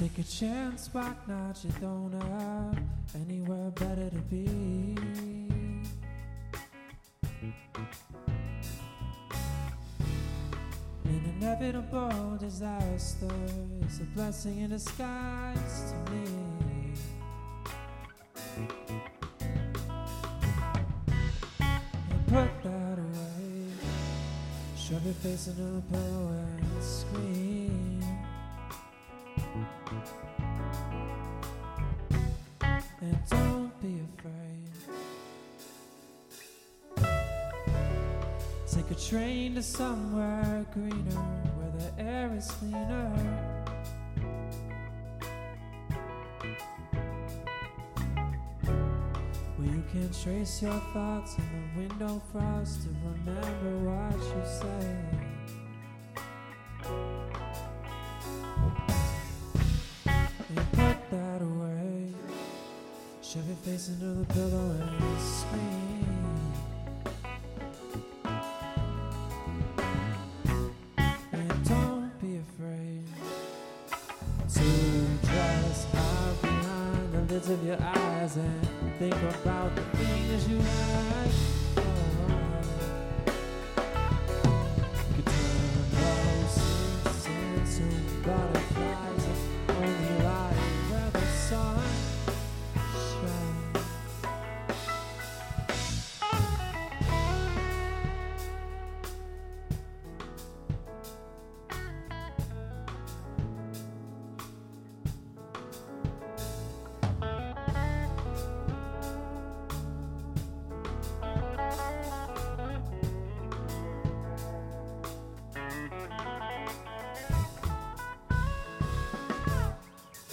Take a chance, why not? You don't have anywhere better to be. An inevitable disaster is a blessing in disguise to me. And put that away. Shove your face into the pillow train to somewhere greener where the air is cleaner. Where you can trace your thoughts in the window frost to remember what you say.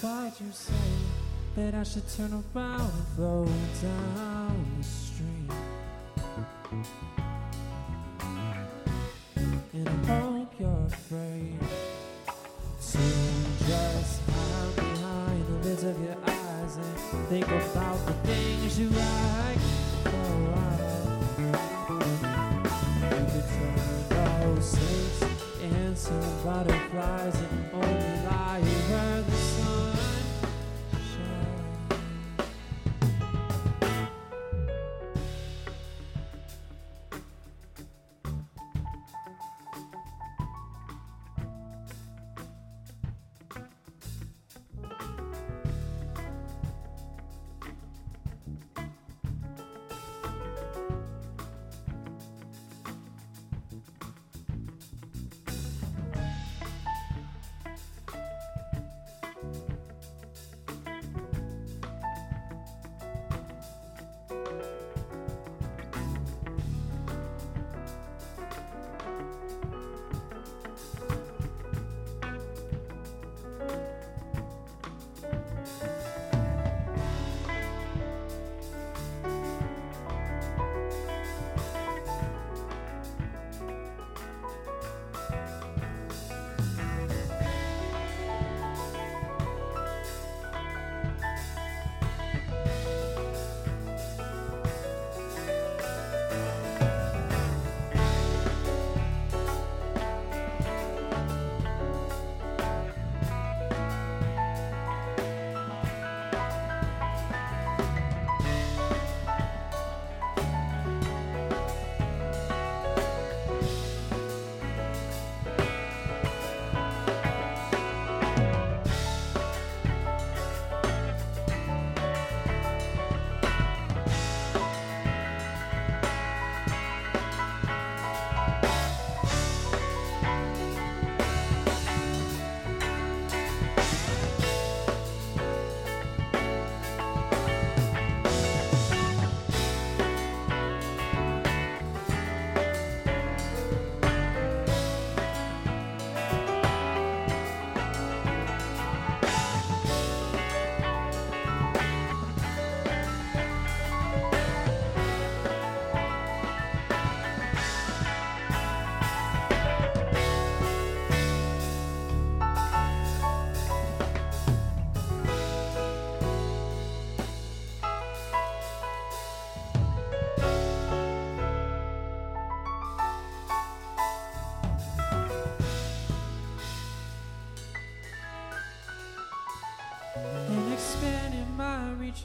Why'd you say that I should turn around and flow down the stream?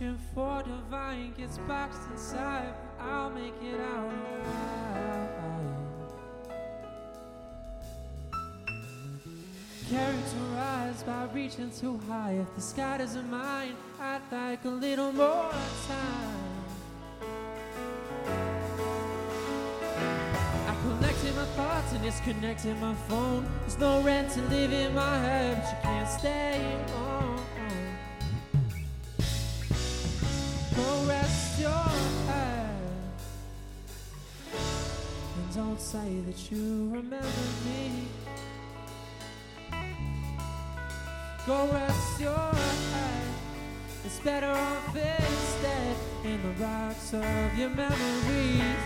Searching for divine gets boxed inside, I'll make it out Characterized by reaching too high. If the sky doesn't mind, I'd like a little more time. I collected my thoughts and disconnected my phone. There's no rent to live in my head, but you can't stay home. Say that you remember me. Go rest your head. It's better off instead in the rocks of your memories.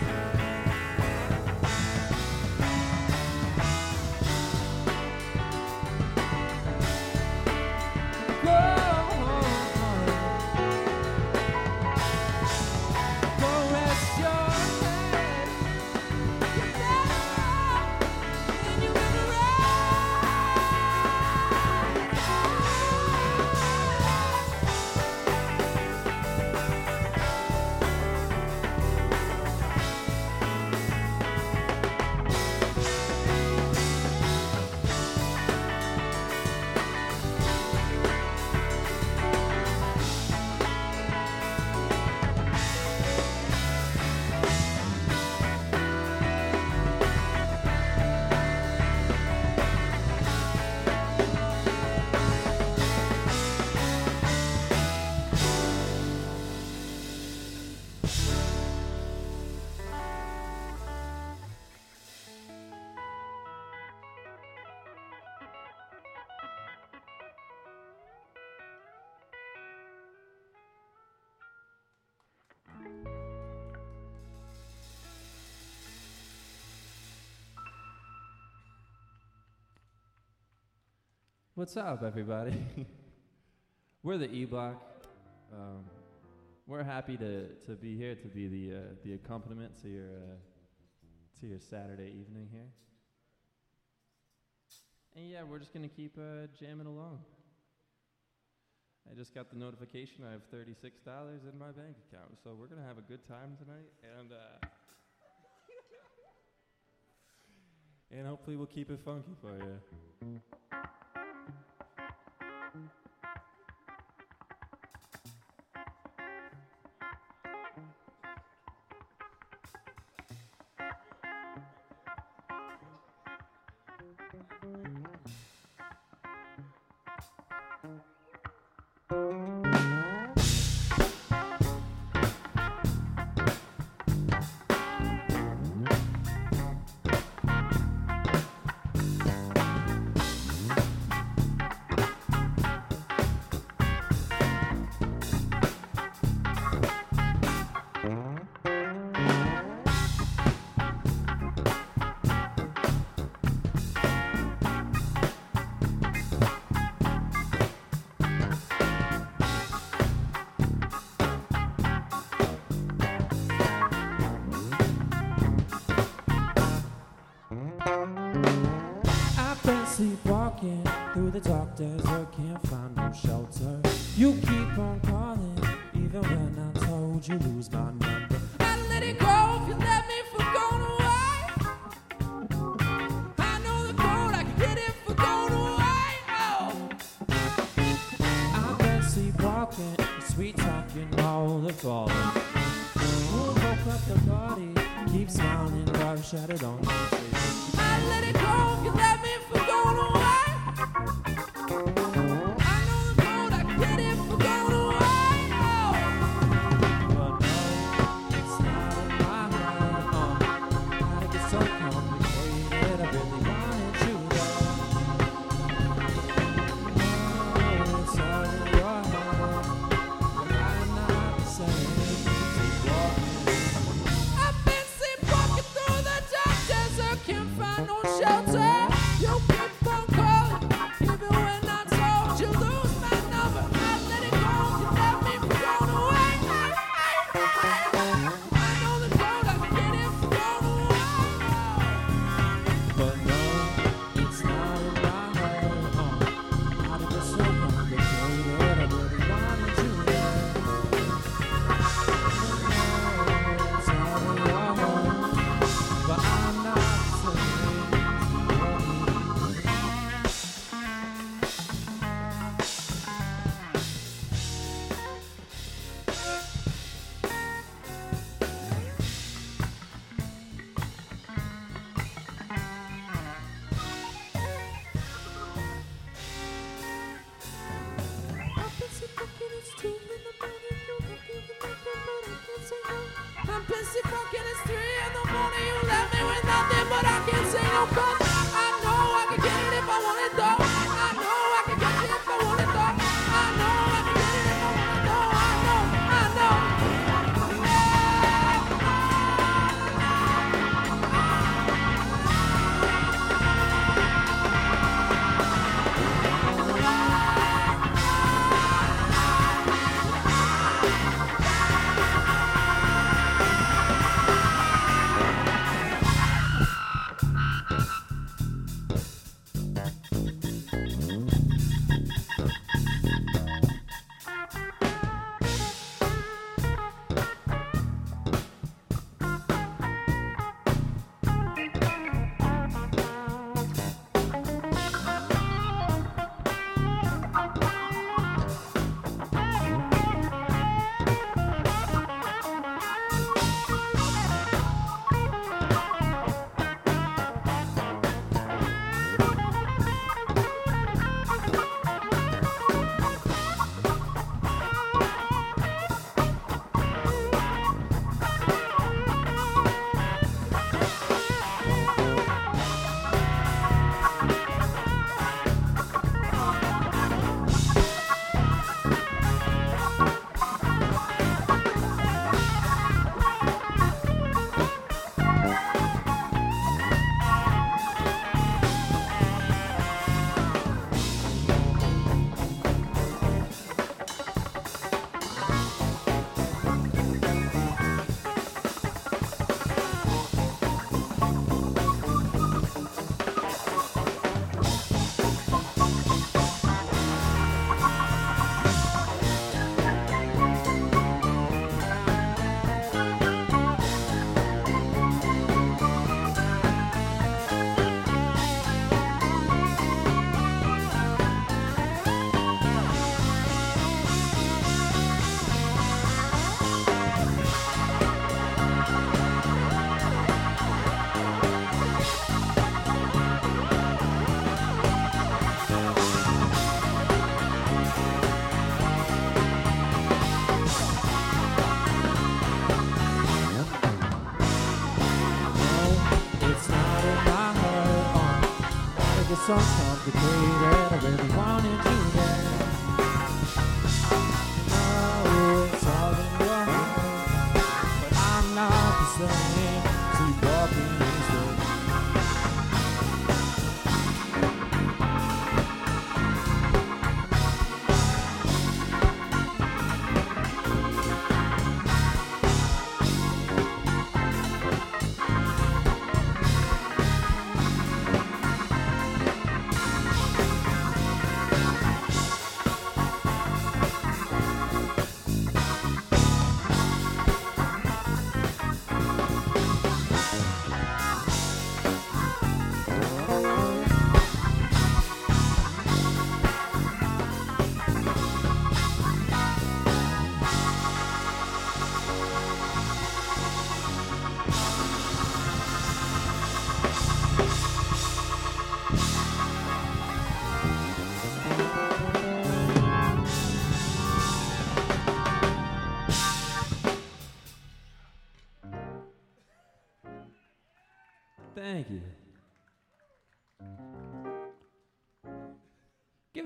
What's up, everybody? we're the E Block. Um, we're happy to, to be here to be the uh, the accompaniment to your uh, to your Saturday evening here. And yeah, we're just gonna keep uh, jamming along. I just got the notification I have thirty six dollars in my bank account, so we're gonna have a good time tonight, and uh, and hopefully we'll keep it funky for you. Through no cause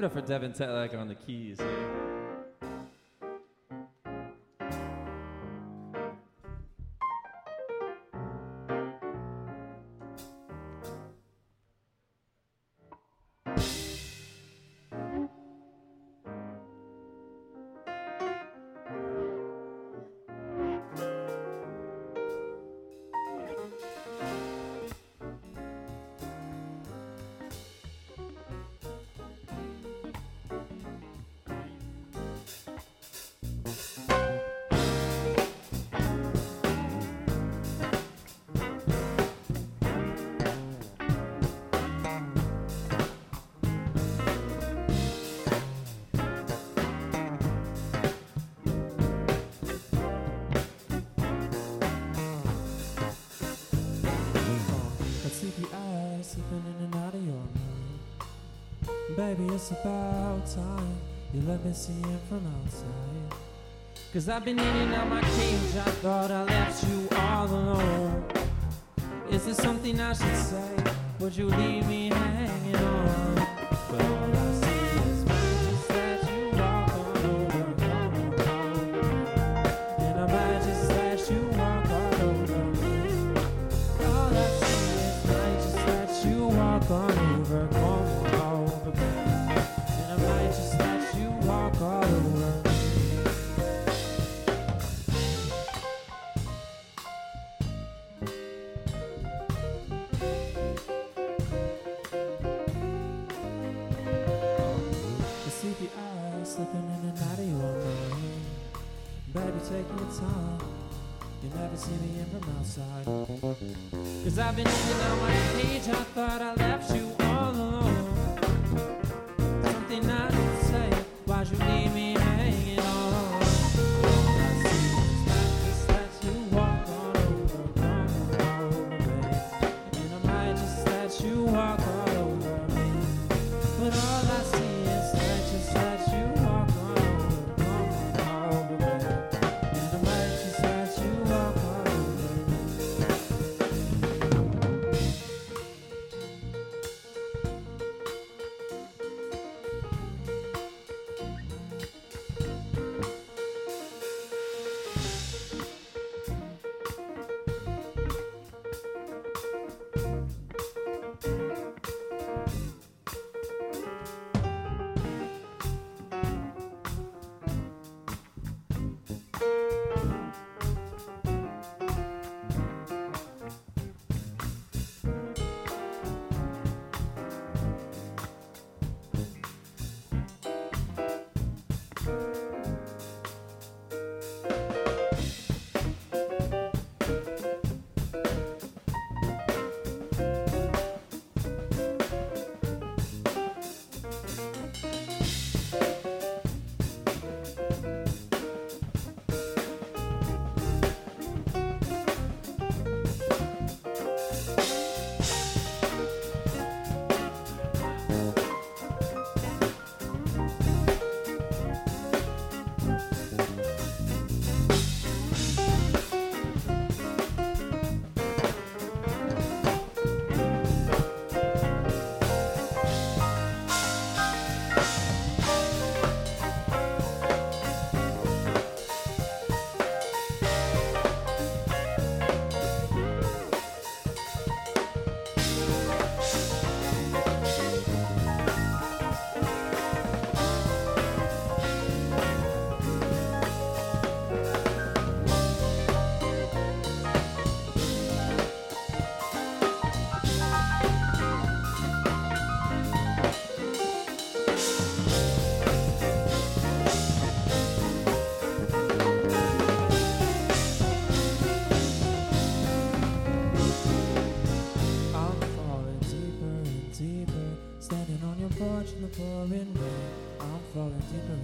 it up for Devin Tetlak on the keys. Maybe it's about time you let me see it from outside. Cause I've been in and out my cage, I thought I left you all alone. Is there something I should say? Would you leave me hanging on?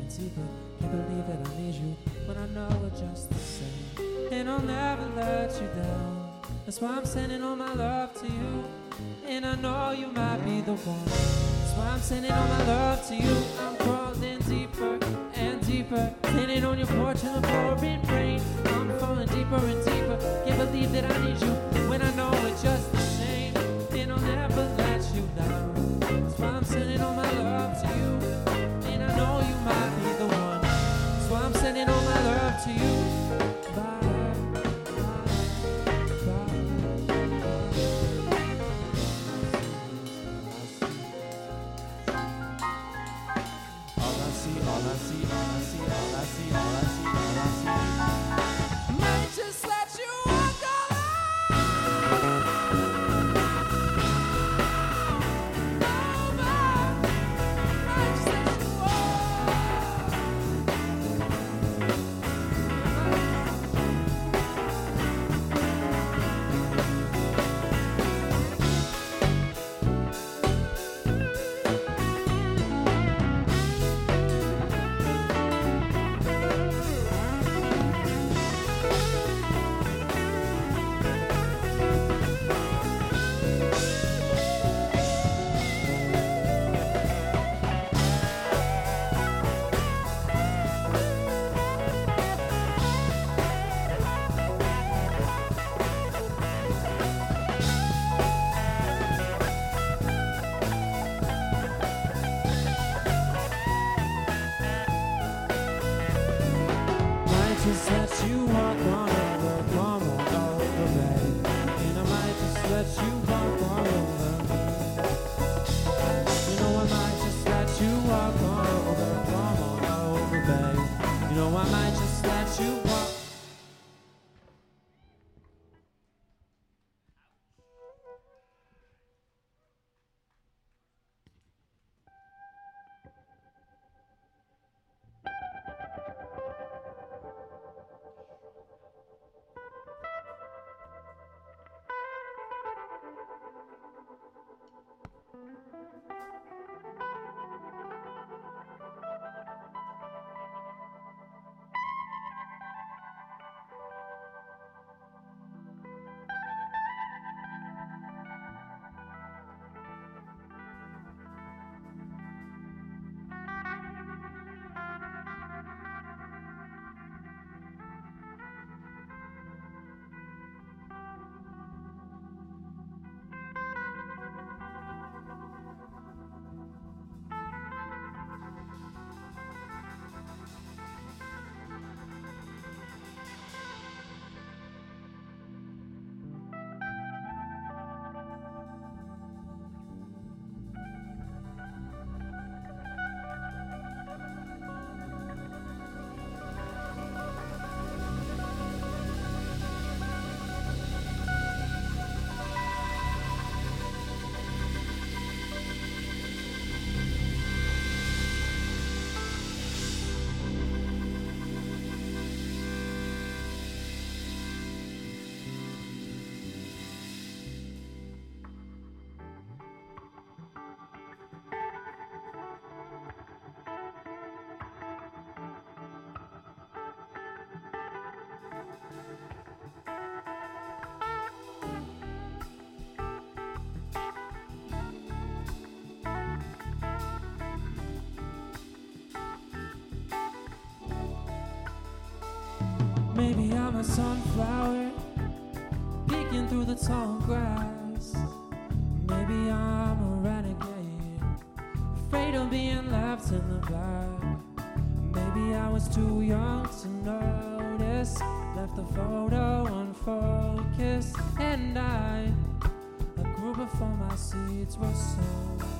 Can't believe that I need you, but I know we're just the same. And I'll never let you down. That's why I'm sending all my love to you. And I know you might be the one. That's why I'm sending all my love to you. I'm crawling deeper and deeper. Standing on your porch in the pouring rain. I'm falling deeper and deeper. Can't believe that I need you when I a sunflower peeking through the tall grass. Maybe I'm a renegade, afraid of being left in the back. Maybe I was too young to notice, left the photo unfocused, and I, a group before my seeds were sown.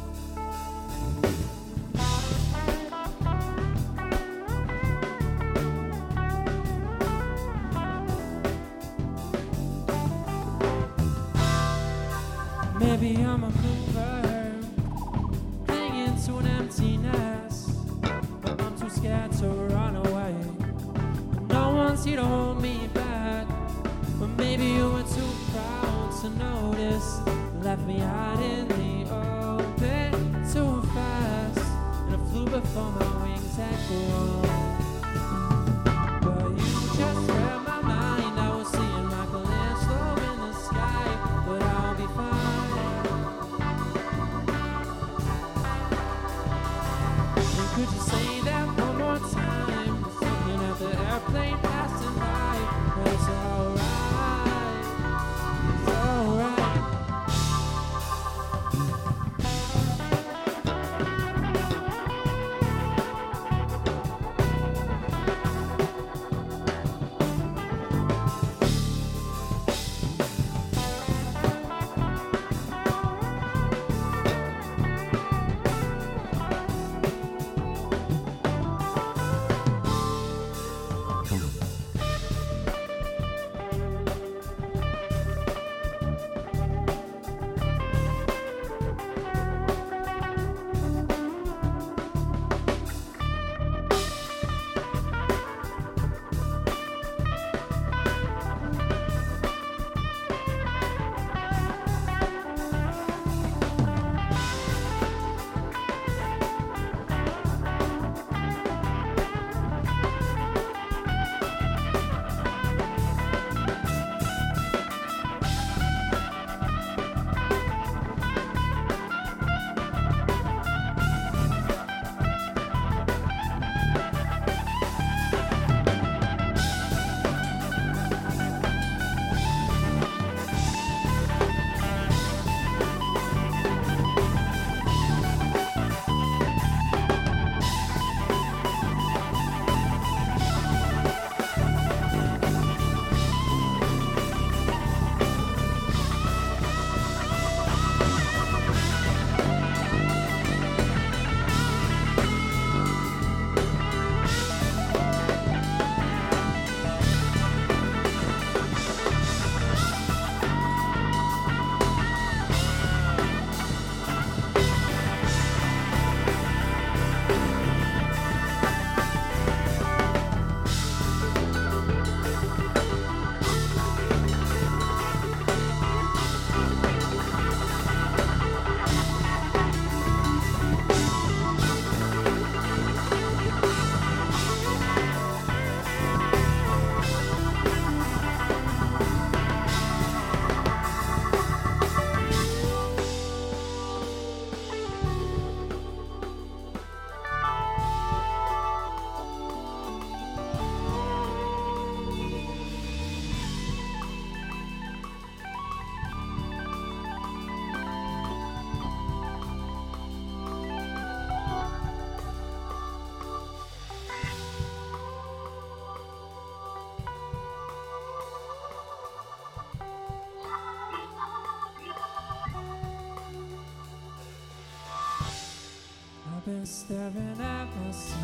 Been staring at myself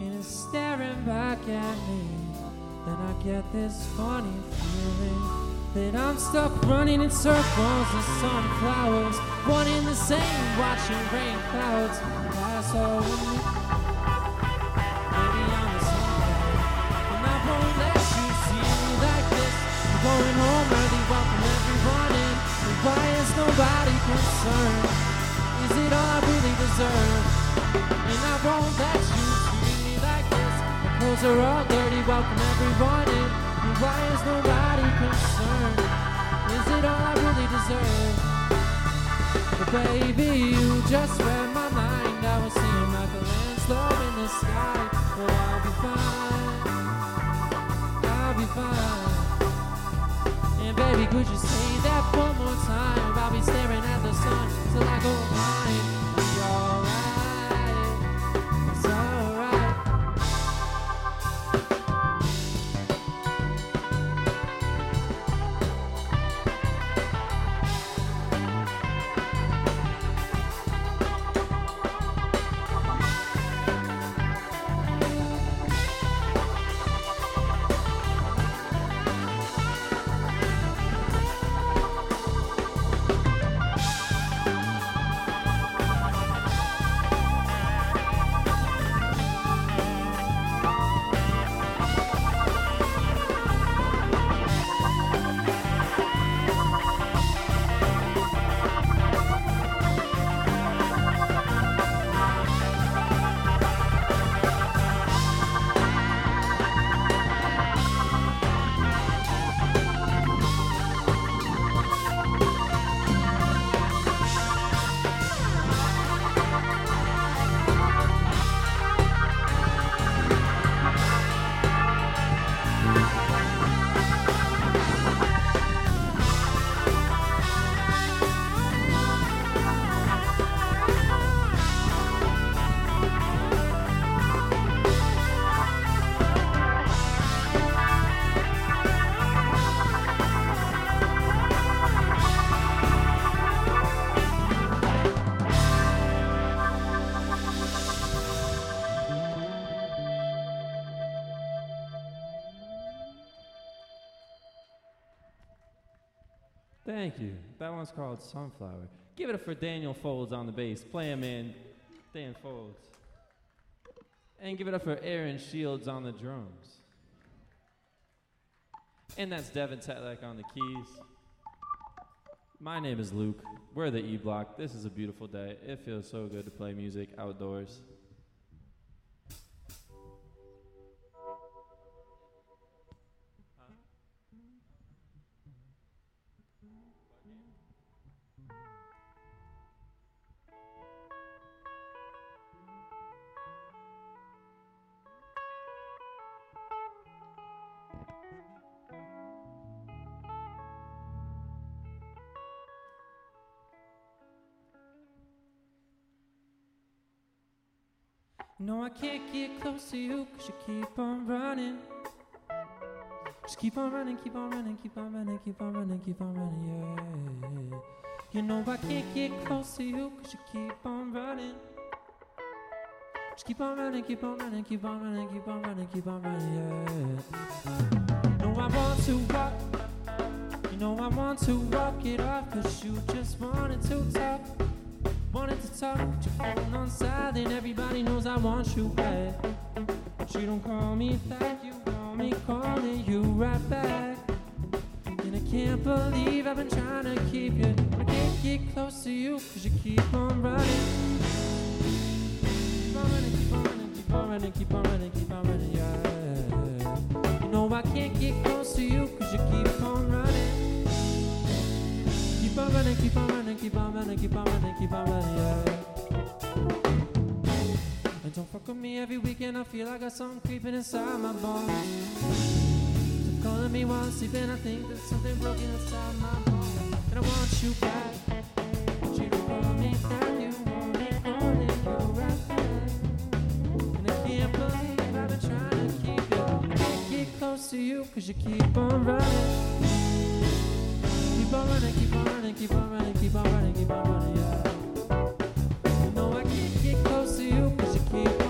and it's staring back at me. Then I get this funny feeling that I'm stuck running in circles of sunflowers, one in the same, watching rain clouds pass over me. Maybe I'm a sunflower, and I won't let you see me like this. I'm going home early, welcome everyone in. Why is nobody concerned? Is it all I really deserve? And I won't let you treat me like this. My clothes are all dirty, welcome everyone in. And why is nobody concerned? Is it all I really deserve? But baby, you just read my mind. I was seeing Michelangelo in the sky. But I'll be fine. I'll be fine. And baby, could you say that one more time? I'll be staring at the sun till I go blind. Thank you. That one's called Sunflower. Give it up for Daniel Folds on the bass. Play him in, Dan Folds. And give it up for Aaron Shields on the drums. And that's Devin Tetlek on the keys. My name is Luke. We're the E Block. This is a beautiful day. It feels so good to play music outdoors. No, I can't get close to you cause you keep on running. Just keep on running, keep on running, keep on running, keep on running, keep on running, yeah. You know I can't get close to you cause you keep on running. Just keep on running, keep on running, keep on running, keep on running, keep on running, yeah. No, I want to walk. You know I want to walk it off cause you just wanted to talk. Wanted to talk, your phone on silent. Everybody knows I want you back. But you don't call me back, you call me calling you right back. And I can't believe I've been trying to keep you. I can't get close to you cause you keep on running. Keep on running, keep on running, keep on running, keep on running, keep on running, yeah. You know I can't get close to you cause you keep on running. Keep running, keep on running, keep on running, keep on running, keep on running, yeah. And don't fuck with me every weekend, I feel like I got something creeping inside my bones. So calling me while I'm sleeping, I think there's something broken inside my bones. And I want you back, you call me back, you want me calling you right. And I can't believe I've been trying to keep you. Can't get close to you, cause you keep on running on running, keep on running, keep on running, keep on running, keep on running, yeah. You know I can't get close to you, you keep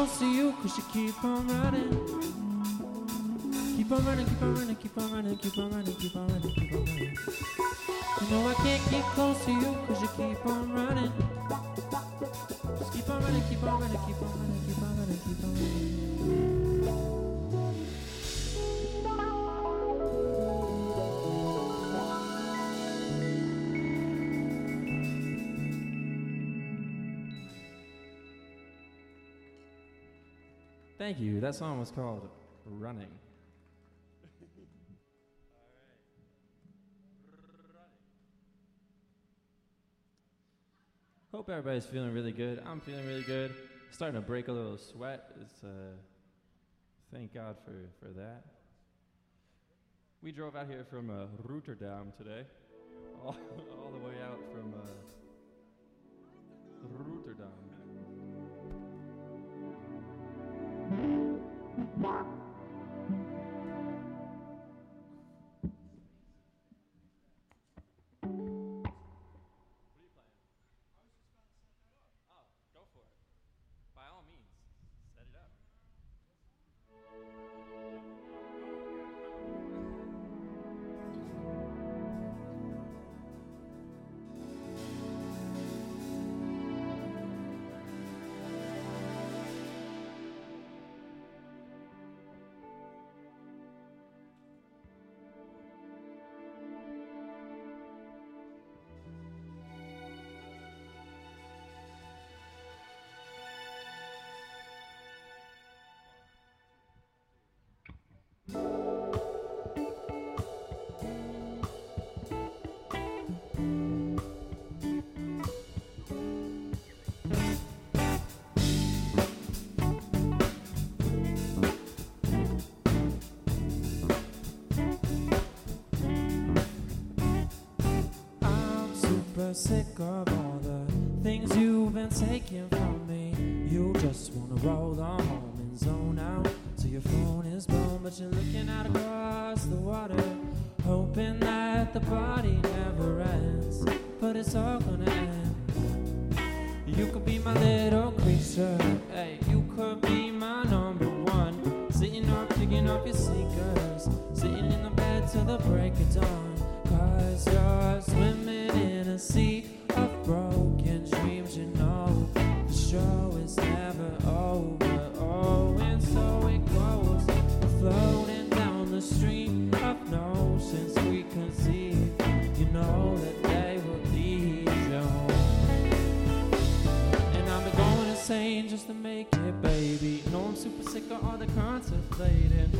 close to you cause you keep on running. Keep on running, keep on running, keep on running, keep on running, keep on running, keep on running. You know I can't get close to you cause you keep on running. Just keep on running, keep on running, keep on running, keep on running, keep on running. Thank you. That song was called Running. Hope everybody's feeling really good. I'm feeling really good. Starting to break a little sweat. It's uh, thank God for, for that. We drove out here from uh, Rotterdam today, all, all the way sick of all the things you've been taking from me. You just wanna roll on home and zone out till your phone is blown, but you're looking out across the water, hoping that the party stream of notions we conceive, you know that they will lead you home. And been going insane just to make it, baby. No, I'm super sick of all the contemplating.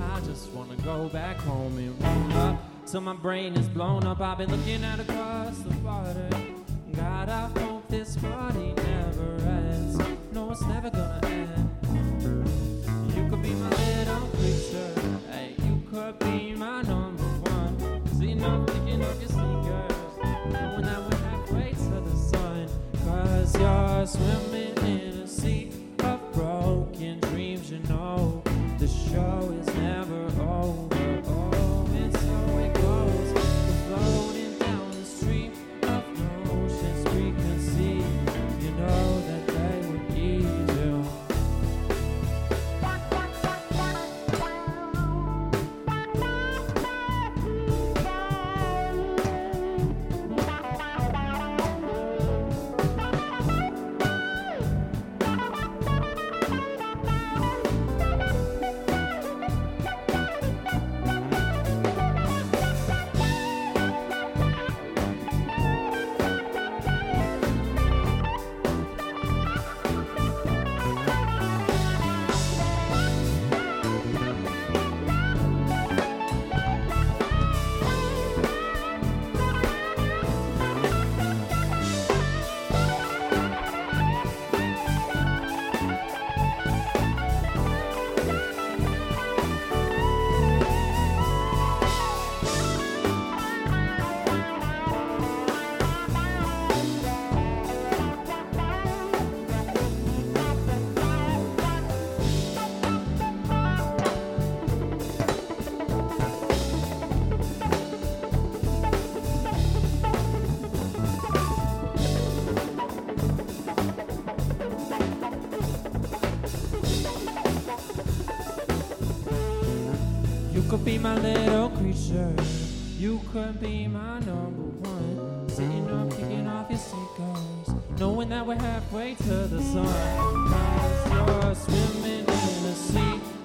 I just wanna go back home and roll up till my brain is blown up. I've been looking out across the water. God, I hope this party never ends. No, it's never gonna swim in could be my little creature. You could be my number one. Sitting up, kicking off your sneakers. Knowing that we're halfway to the sun. Cause you're swimming in a sea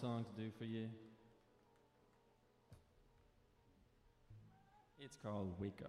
song to do for you. It's called Wake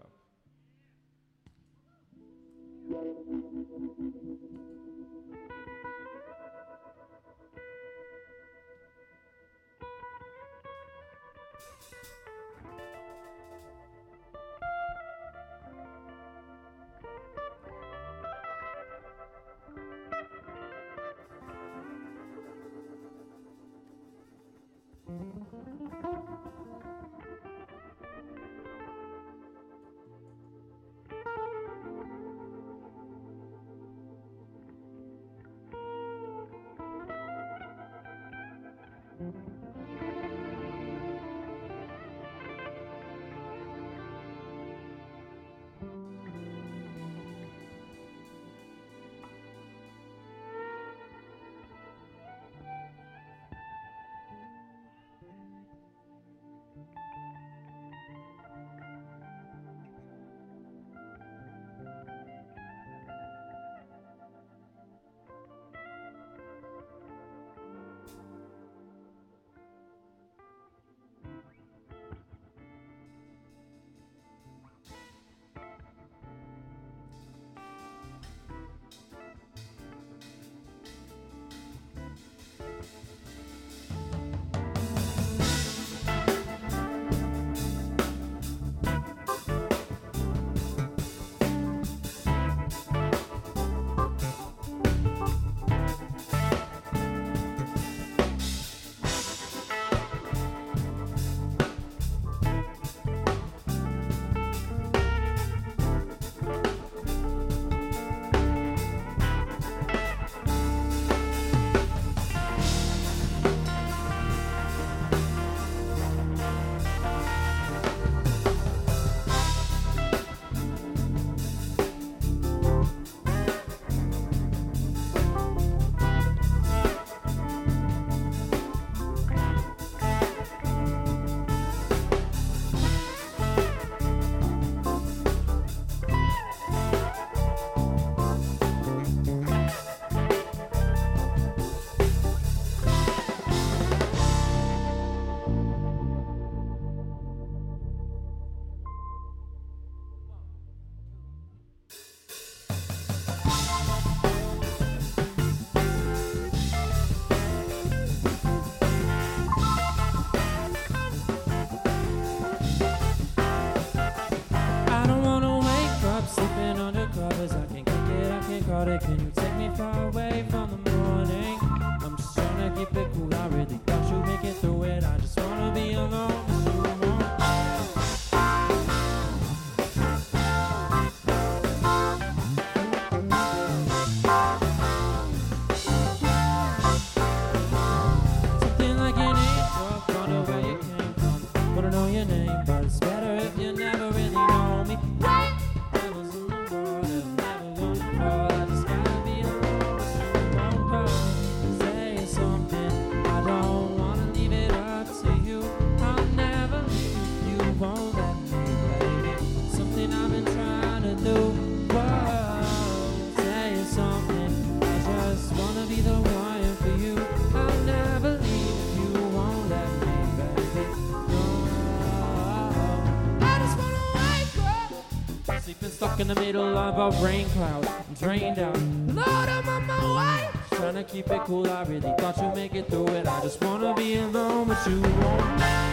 the middle of a rain cloud. I'm drained out. Lord, I'm on my way. Trying to keep it cool. I really thought you'd make it through it. I just wanna be alone, but you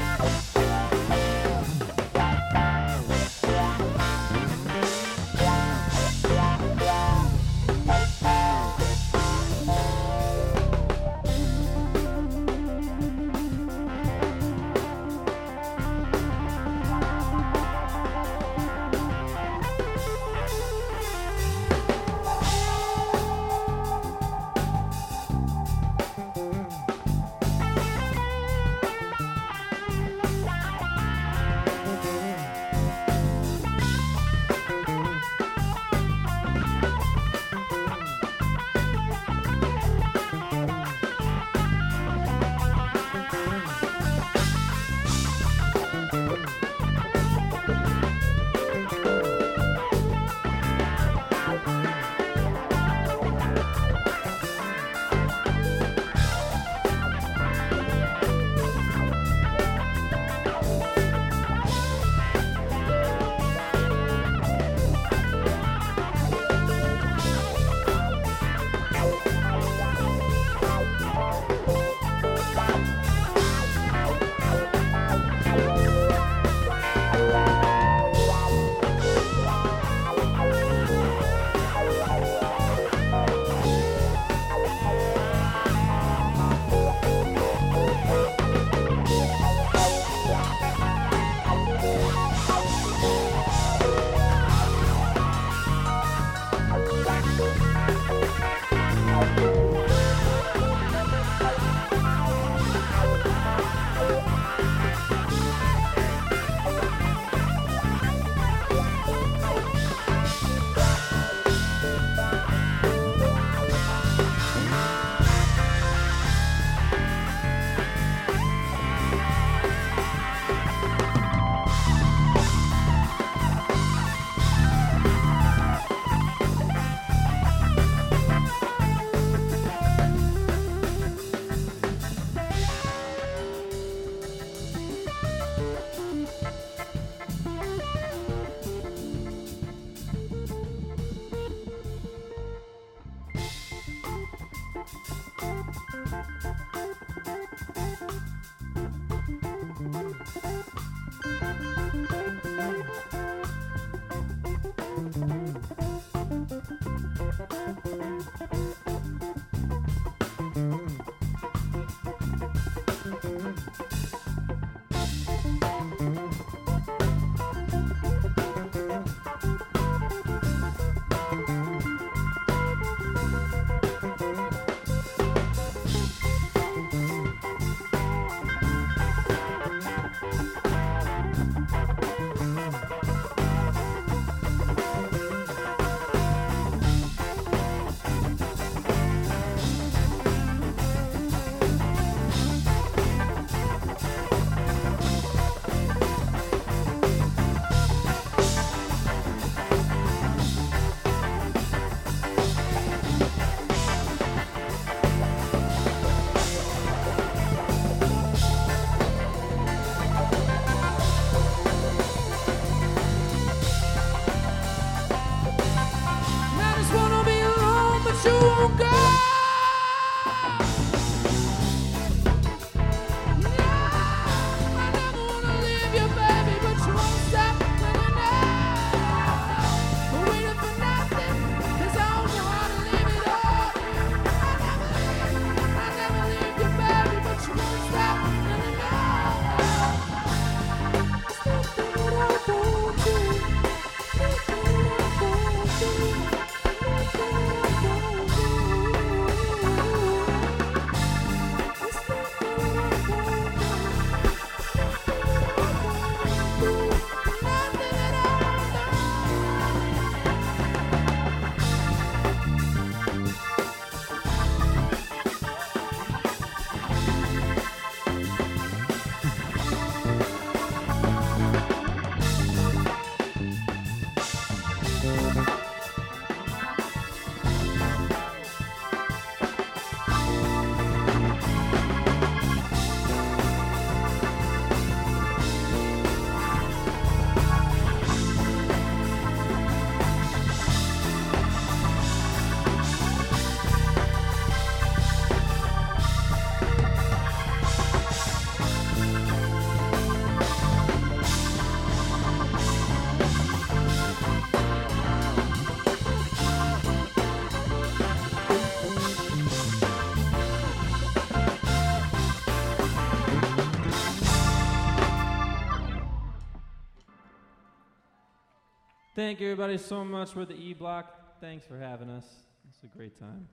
Thank you, everybody, so much for the E Block. Thanks for having us. It's a great time.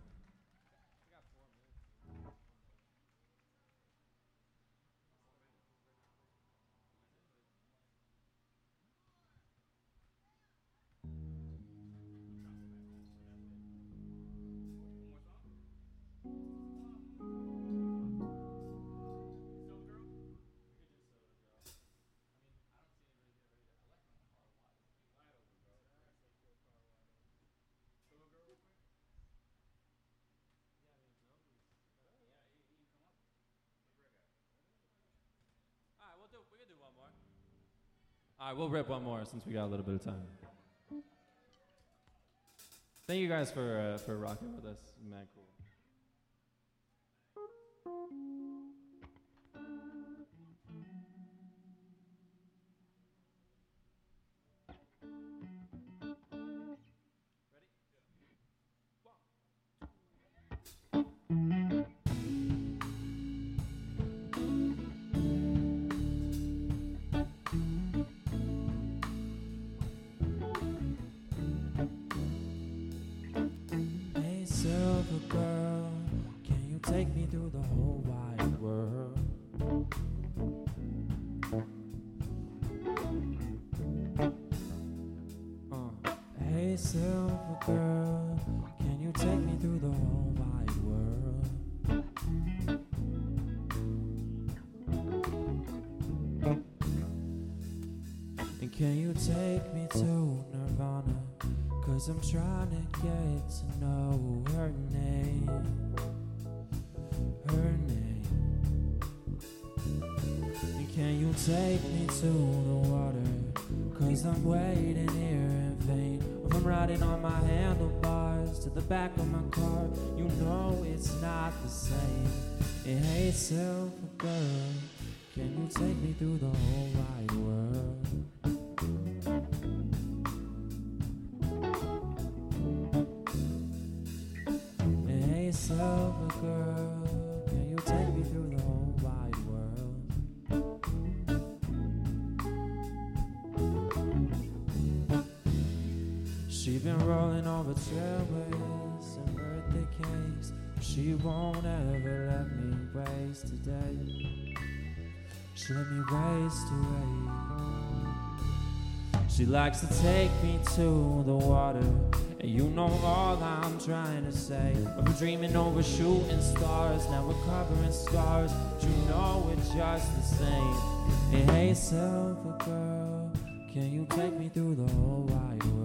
All right, we'll rip one more since we got a little bit of time. Thank you guys for uh, for rocking with us, man. Cool. Cause I'm trying to get to know her name. Her name. And can you take me to the water? Cause I'm waiting here in vain. If I'm riding on my handlebars to the back of my car, you know it's not the same. It hey, silver girl, can you take me through the whole wide world? Through the whole wide world? She's been rolling over trailways and birthday cakes. She won't ever let me waste a day. She let me waste away. She likes to take me to the water. And you know all I'm trying to say. Been dreaming over shooting stars. Now we're covering scars. But you know it's just the same. And hey, silver girl, can you take me through the whole wide world?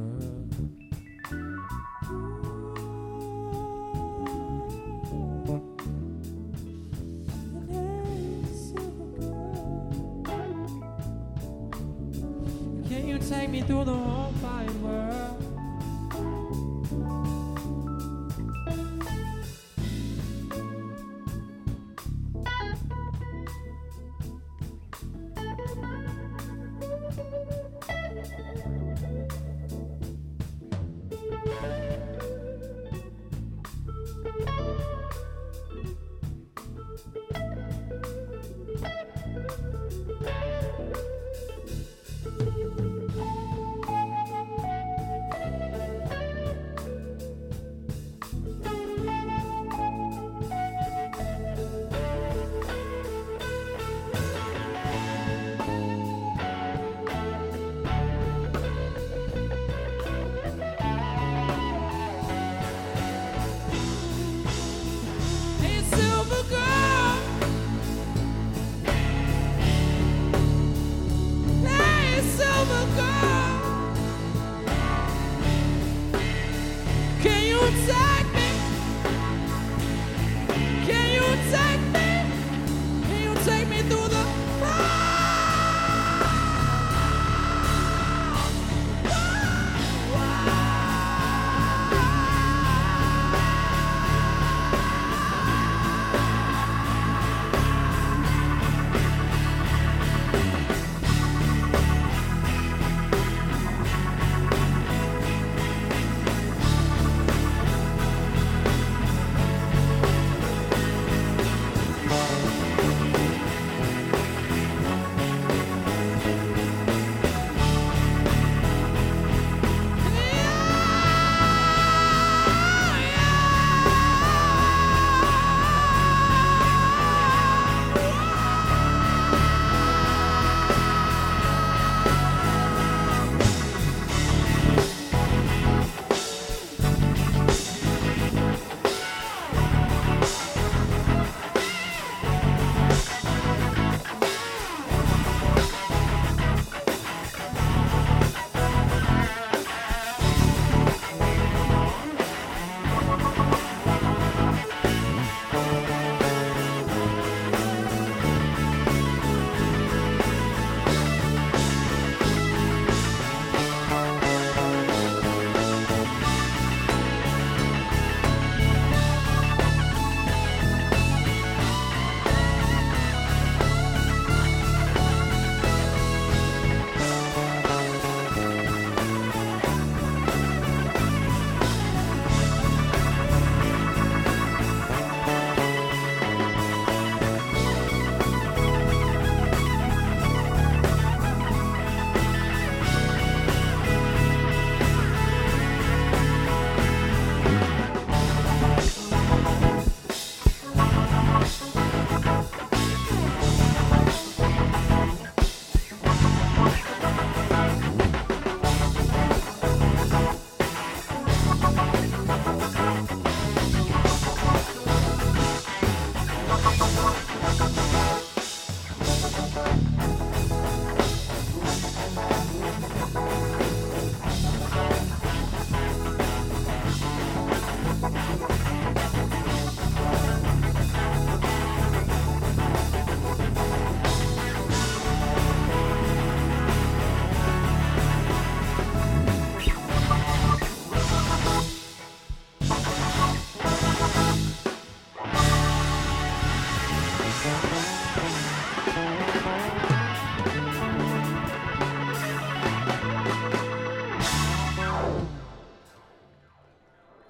You take me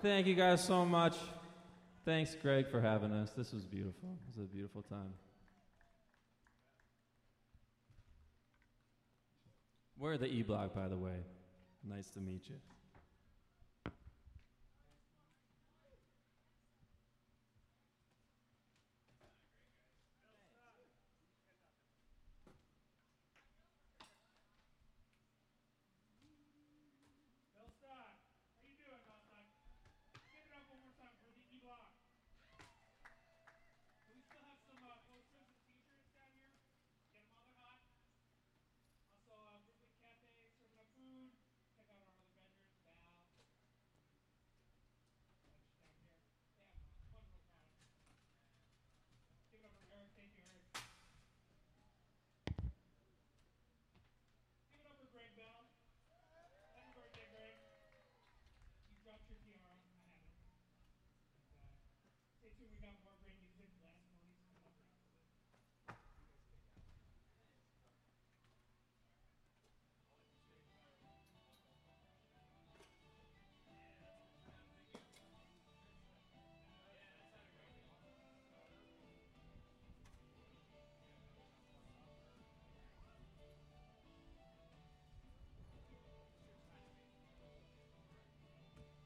Thank you guys so much. Thanks, Greg, for having us. This was beautiful. It was a beautiful time. We're the E Block, by the way. Nice to meet you.